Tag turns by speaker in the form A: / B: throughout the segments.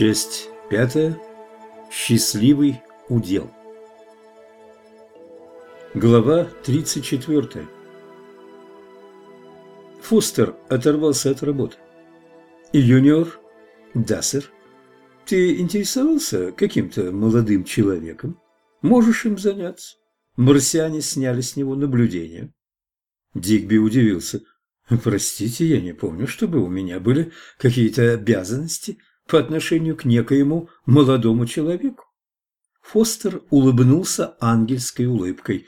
A: Часть пятая. Счастливый удел. Глава 34. Фостер оторвался от работы. «Юниор?» «Да, сэр. Ты интересовался каким-то молодым человеком? Можешь им заняться?» Марсиане сняли с него наблюдение. Дигби удивился. «Простите, я не помню, чтобы у меня были какие-то обязанности по отношению к некоему молодому человеку». Фостер улыбнулся ангельской улыбкой.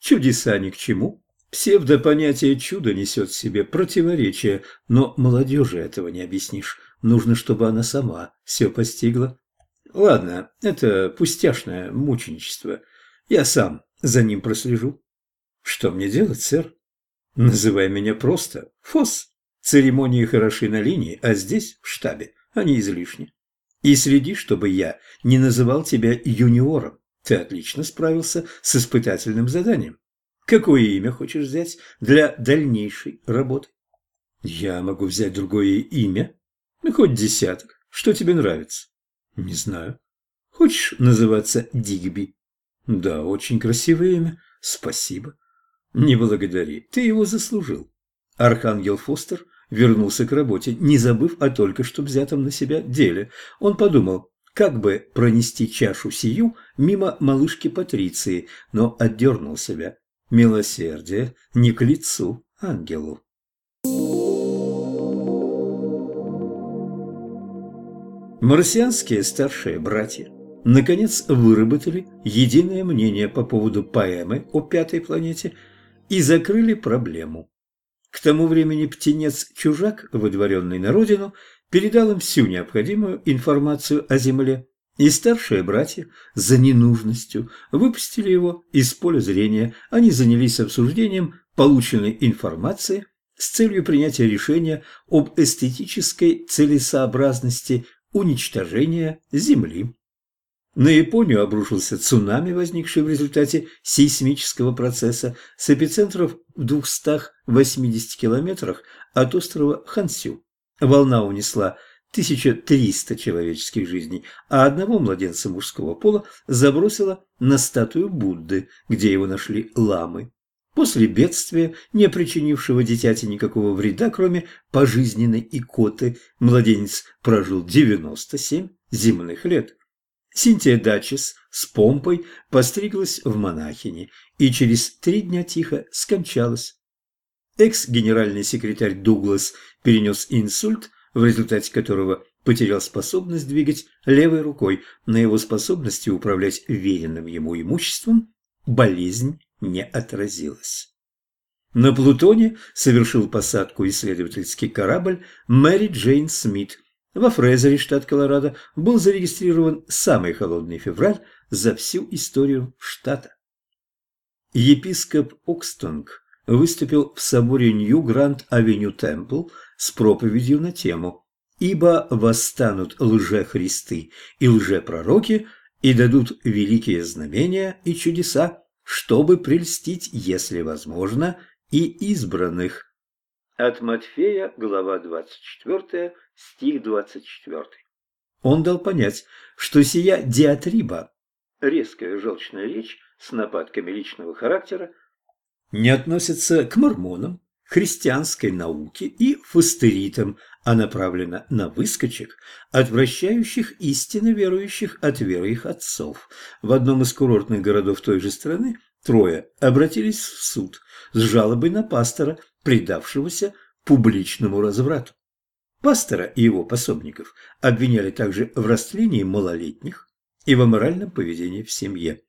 A: «Чудеса ни к чему. Псевдопонятие чуда несет в себе противоречие, но молодежи этого не объяснишь. Нужно, чтобы она сама все постигла. Ладно, это пустяшное мученичество. Я сам за ним прослежу. Что мне делать, сэр? Называй меня просто Фос. Церемонии хороши на линии, а здесь, в штабе, они излишни. И следи, чтобы я не называл тебя юниором. Ты отлично справился с испытательным заданием. Какое имя хочешь взять для дальнейшей работы? Я могу взять другое имя. Ну, хоть десяток. Что тебе нравится? Не знаю. Хочешь называться Дигби? Да, очень красивое имя. Спасибо. Не благодари. Ты его заслужил. Архангел Фостер вернулся к работе, не забыв о только что взятом на себя деле. Он подумал, как бы пронести чашу сию мимо малышки Патриции, но отдернул себя. Милосердие не к лицу ангелу. Марсианские старшие братья наконец выработали единое мнение по поводу поэмы о пятой планете и закрыли проблему. К тому времени птенец-чужак, выдворенный на родину, передал им всю необходимую информацию о Земле и старшие братья за ненужностью выпустили его из поля зрения. Они занялись обсуждением полученной информации с целью принятия решения об эстетической целесообразности уничтожения Земли. На Японию обрушился цунами, возникший в результате сейсмического процесса с эпицентров в 280 километрах от острова Хансю. Волна унесла 1300 человеческих жизней, а одного младенца мужского пола забросило на статую Будды, где его нашли ламы. После бедствия, не причинившего дитяти никакого вреда, кроме пожизненной икоты, младенец прожил 97 земных лет. Синтия Дачес с помпой постриглась в монахини и через три дня тихо скончалась. Экс-генеральный секретарь Дуглас перенес инсульт в результате которого потерял способность двигать левой рукой. На его способности управлять веренным ему имуществом болезнь не отразилась. На Плутоне совершил посадку исследовательский корабль «Мэри Джейн Смит». Во Фрезере, штат Колорадо, был зарегистрирован самый холодный февраль за всю историю штата. Епископ Окстонг выступил в соборе Нью-Гранд-Авеню Темпл с проповедью на тему «Ибо восстанут лжехристы и лжепророки и дадут великие знамения и чудеса, чтобы прельстить, если возможно, и избранных». От Матфея, глава 24, стих 24. Он дал понять, что сия диатриба, резкая желчная речь с нападками личного характера, не относится к мормонам, христианской науке и фастеритам, а направлена на выскочек, отвращающих истинно верующих от веры их отцов. В одном из курортных городов той же страны трое обратились в суд с жалобой на пастора, предавшегося публичному разврату. Пастора и его пособников обвиняли также в растлении малолетних и в аморальном поведении в семье.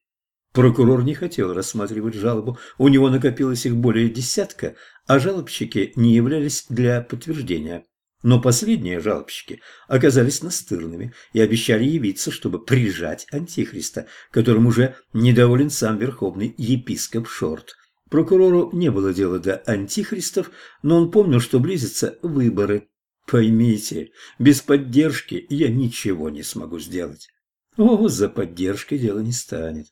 A: Прокурор не хотел рассматривать жалобу, у него накопилось их более десятка, а жалобщики не являлись для подтверждения. Но последние жалобщики оказались настырными и обещали явиться, чтобы прижать Антихриста, которым уже недоволен сам верховный епископ Шорт. Прокурору не было дела до антихристов, но он помнил, что близятся выборы. «Поймите, без поддержки я ничего не смогу сделать». О, за поддержкой дело не станет.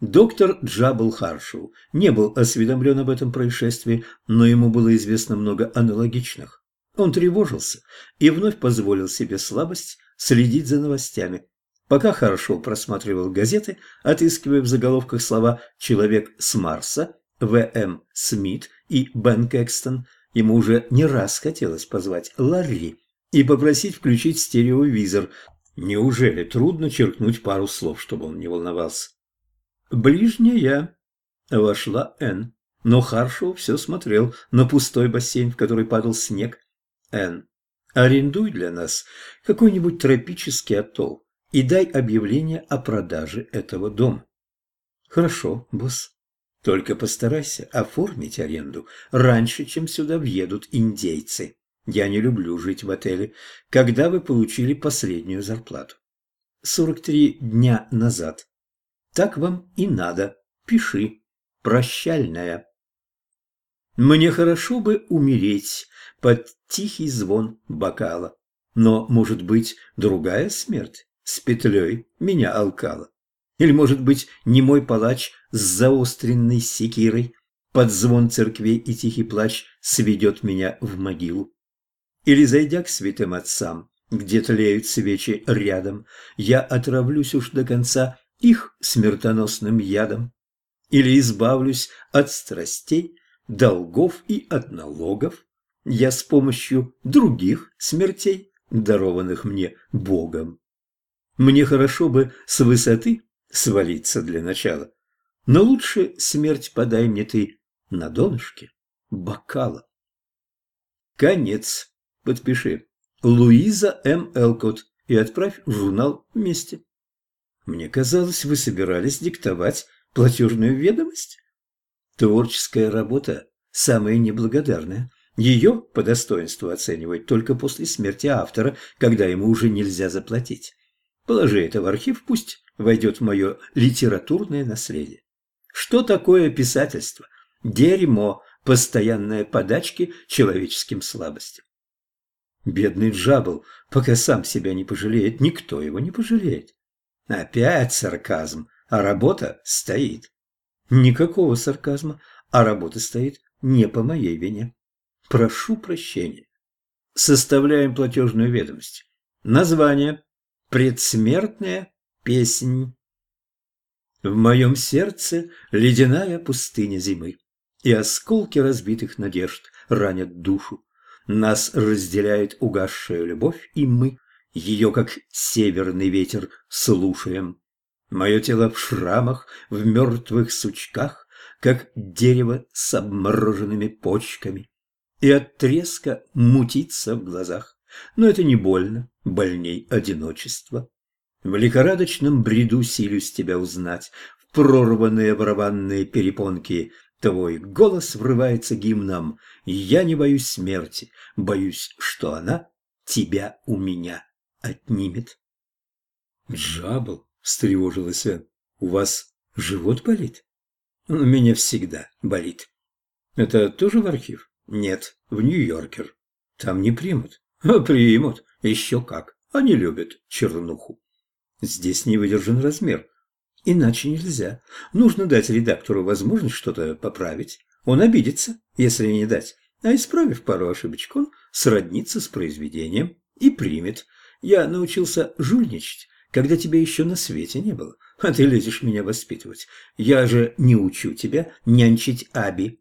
A: Доктор Джабл Харшоу не был осведомлен об этом происшествии, но ему было известно много аналогичных. Он тревожился и вновь позволил себе слабость следить за новостями. Пока Харшоу просматривал газеты, отыскивая в заголовках слова «Человек с Марса», «В.М. Смит» и «Бен Кэкстон», ему уже не раз хотелось позвать Ларри и попросить включить стереовизор. Неужели трудно черкнуть пару слов, чтобы он не волновался? «Ближняя», — вошла Энн, но Харшоу все смотрел на пустой бассейн, в который падал снег. «Энн, арендуй для нас какой-нибудь тропический атолл и дай объявление о продаже этого дома». «Хорошо, босс». Только постарайся оформить аренду раньше, чем сюда въедут индейцы. Я не люблю жить в отеле. Когда вы получили последнюю зарплату? 43 дня назад. Так вам и надо. Пиши. Прощальная. Мне хорошо бы умереть под тихий звон бокала. Но, может быть, другая смерть с петлей меня алкала. Или, может быть, не мой палач с заостренной секирой под звон церквей и тихий плач сведет меня в могилу. Или, зайдя к святым отцам, где тлеют свечи рядом, я отравлюсь уж до конца их смертоносным ядом. Или избавлюсь от страстей, долгов и от налогов, я с помощью других смертей, дарованных мне Богом. Мне хорошо бы с высоты свалиться для начала, но лучше смерть подай мне ты на донышке бокала. Конец. Подпиши. Луиза М. Элкот и отправь в журнал вместе. Мне казалось, вы собирались диктовать платежную ведомость. Творческая работа самая неблагодарная. Ее по достоинству оценивают только после смерти автора, когда ему уже нельзя заплатить. Положи это в архив, пусть войдет в мое литературное наследие. Что такое писательство? Дерьмо, постоянные подачки человеческим слабостям. Бедный Джабл, пока сам себя не пожалеет, никто его не пожалеет. Опять сарказм, а работа стоит. Никакого сарказма, а работа стоит не по моей вине. Прошу прощения. Составляем платежную ведомость. Название. Предсмертная песнь. В моем сердце ледяная пустыня зимы, И осколки разбитых надежд ранят душу. Нас разделяет угасшая любовь, и мы ее, как северный ветер, слушаем. Мое тело в шрамах, в мертвых сучках, как дерево с обмороженными почками. И от треска мутится в глазах. Но это не больно, больней одиночества. В лихорадочном бреду силюсь тебя узнать, в прорванные барабанные перепонки Твой голос врывается гимном, я не боюсь смерти, боюсь, что она тебя у меня отнимет. Джабл, встревожилась я, у вас живот болит? У меня всегда болит. Это тоже в архив? Нет, в Нью-Йоркер. Там не примут. А примут, еще как. Они любят чернуху. Здесь не выдержан размер. Иначе нельзя. Нужно дать редактору возможность что-то поправить. Он обидится, если не дать. А исправив пару ошибочек, он сроднится с произведением и примет. Я научился жульничать, когда тебя еще на свете не было. А ты лезешь меня воспитывать. Я же не учу тебя нянчить Аби.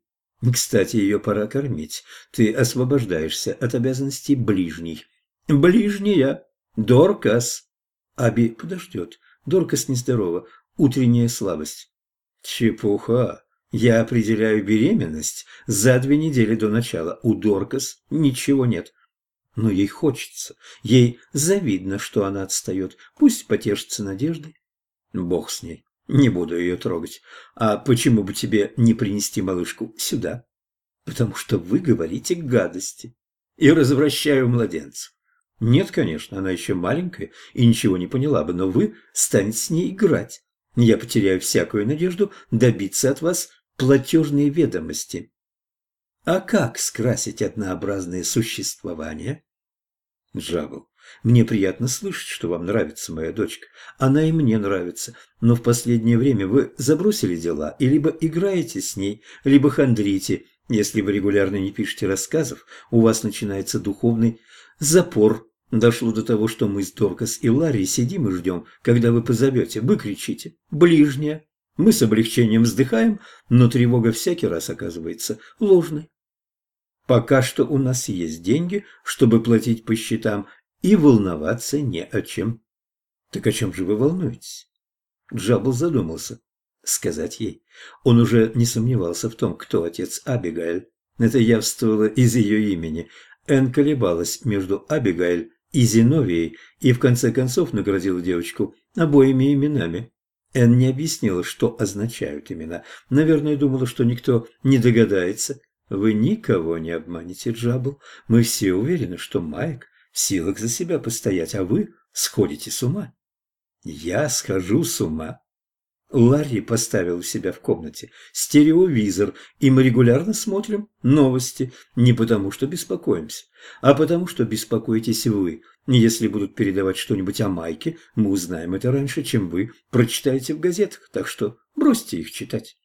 A: Кстати, ее пора кормить. Ты освобождаешься от обязанностей ближней. Ближняя. Доркас. Аби подождет. Доркас нездорова утренняя слабость. Чепуха. Я определяю беременность за две недели до начала. У Доркас ничего нет. Но ей хочется. Ей завидно, что она отстает. Пусть потешится надеждой. Бог с ней. Не буду ее трогать. А почему бы тебе не принести малышку сюда? Потому что вы говорите гадости. И развращаю младенцев. Нет, конечно, она еще маленькая и ничего не поняла бы, но вы станете с ней играть. Я потеряю всякую надежду добиться от вас платежные ведомости. А как скрасить однообразное существование? Джабл, Мне приятно слышать, что вам нравится моя дочка. Она и мне нравится. Но в последнее время вы забросили дела и либо играете с ней, либо хандрите. Если вы регулярно не пишете рассказов, у вас начинается духовный запор. Дошло до того, что мы с Доркас и Ларри сидим и ждем, когда вы позовете. Вы кричите «Ближняя!». Мы с облегчением вздыхаем, но тревога всякий раз оказывается ложной. Пока что у нас есть деньги, чтобы платить по счетам, и волноваться не о чем. Так о чем же вы волнуетесь? Джабл задумался. Сказать ей. Он уже не сомневался в том, кто отец Абигайль. Это явствовало из ее имени. Энн колебалась между Абигайль и Зиновией и в конце концов наградила девочку обоими именами. Энн не объяснила, что означают имена. Наверное, думала, что никто не догадается. Вы никого не обманете, Джабл. Мы все уверены, что Майк в силах за себя постоять, а вы сходите с ума. Я схожу с ума. Ларри поставил у себя в комнате стереовизор, и мы регулярно смотрим новости, не потому что беспокоимся, а потому что беспокоитесь вы. Если будут передавать что-нибудь о Майке, мы узнаем это раньше, чем вы прочитаете в газетах, так что бросьте их читать.